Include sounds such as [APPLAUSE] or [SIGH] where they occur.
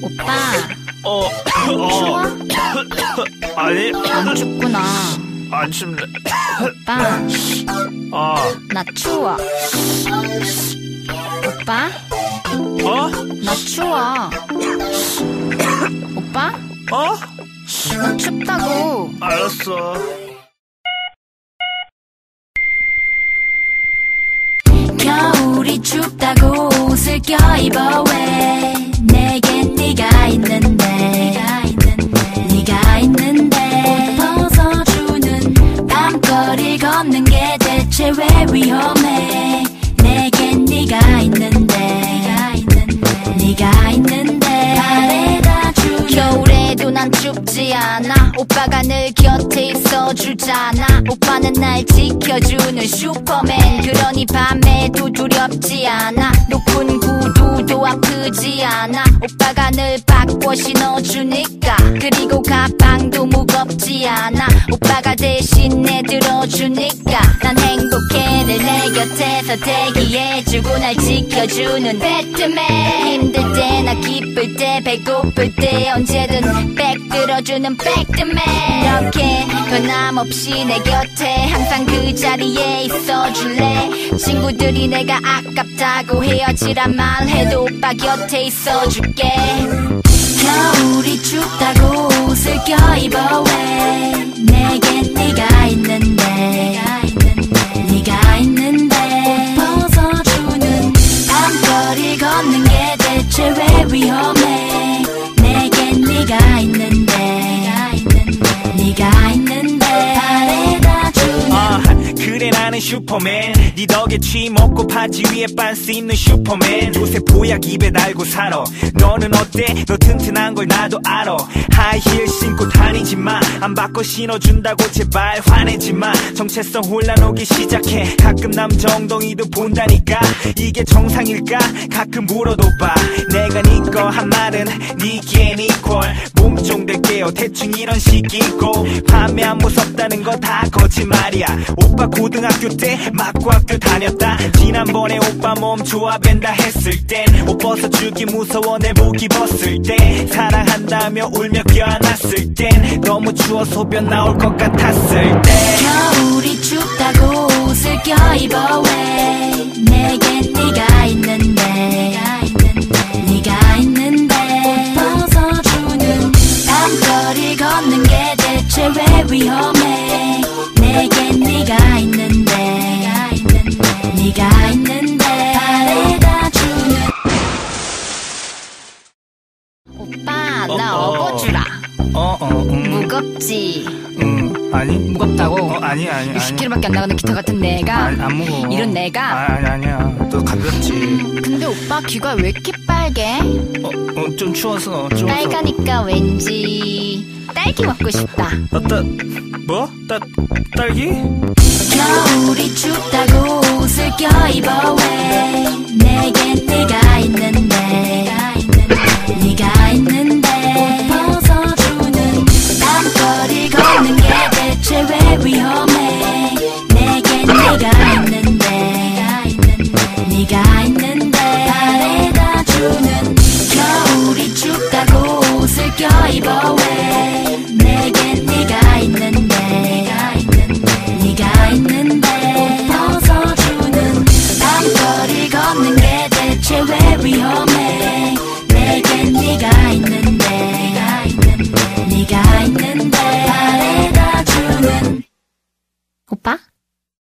오빠, 어, 추워? 어, [COUGHS] 아니, 안 춥구나. 아침, 오빠, 아, 나 추워. 오빠, 어? 나 추워. 오빠, 어? 나 춥다고. 알았어. 겨울이 춥다고 옷을 껴입어 왜 걷는 게 대체 왜 위험해? 내겐 네가 있는데 네가 있는데. 바래다 주는 겨울에도 난 춥지 않아. 오빠가 늘 곁에 있어 주잖아. 오빠는 날 지켜주는 슈퍼맨. 그러니 밤에도 두렵지 않아. 높은 구두도 아프지 않아. 오빠가 늘 바꿔 신어주니까. 그리고 가방도 무겁지 않아 대신 내 들어주니까 난 행복해. 늘 내 곁에서 대기해주고 날 지켜주는 배트맨. 힘들 때 나 기쁠 때 배고플 때 언제든 백 들어주는 배트맨. 이렇게 변함없이 내 곁에 항상 그 자리에 있어줄래? 친구들이 내가 아깝다고 헤어지란 말해도 오빠 곁에 있어줄게. 겨울이 춥다고 옷을 껴입어 왜 슈퍼맨. 네 덕에 취 먹고 바지 위에 빤스 입는 슈퍼맨. 요새 보약 입에 달고 살아. 너는 어때? 너 튼튼한 걸 나도 알아. 하이힐 신고 다니지 마 안 바꿔 신어준다고 제발 화내지 마. 정체성 혼란 오기 시작해. 가끔 남자 엉덩이도 본다니까. 이게 정상일까? 가끔 물어도 봐. 내가 니꺼 한 말은 니겐 이퀄 몸종 될게요. 대충 이런 식이고. 밤에 안 무섭다는 거 다 거짓말이야. 오빠 고등학교 때 맞고 학교 다녔다. 지난번에 오빠 몸 좋아 벤다 했을 땐 옷 벗어주기 무서워 내목 입었을 때 사랑한다며 울며 껴안았을 땐 너무 추워 소변 나올 것 같았을 때. 겨울이 춥다고 옷을 껴입어 왜 내겐 네가 있는데 나 어, 어. 업어주라. 어, 어, 음, 무겁지. 음, 아니? 무겁다고. 어, 아니, 아니, 아니. 60kg밖에 안 나가는 기타 같은 내가. 아니, 안 무거워. 이런 내가. 아, 아니, 아니야. 또 가볍지. 근데 오빠 귀가 왜 이렇게 빨개? 어, 어, 좀 추워서 추워서. 빨가니까 왠지 딸기 먹고 싶다. 어, 따, 뭐? 따, 딸기? 겨울이 춥다고 옷을 껴입어 내겐 네가 있는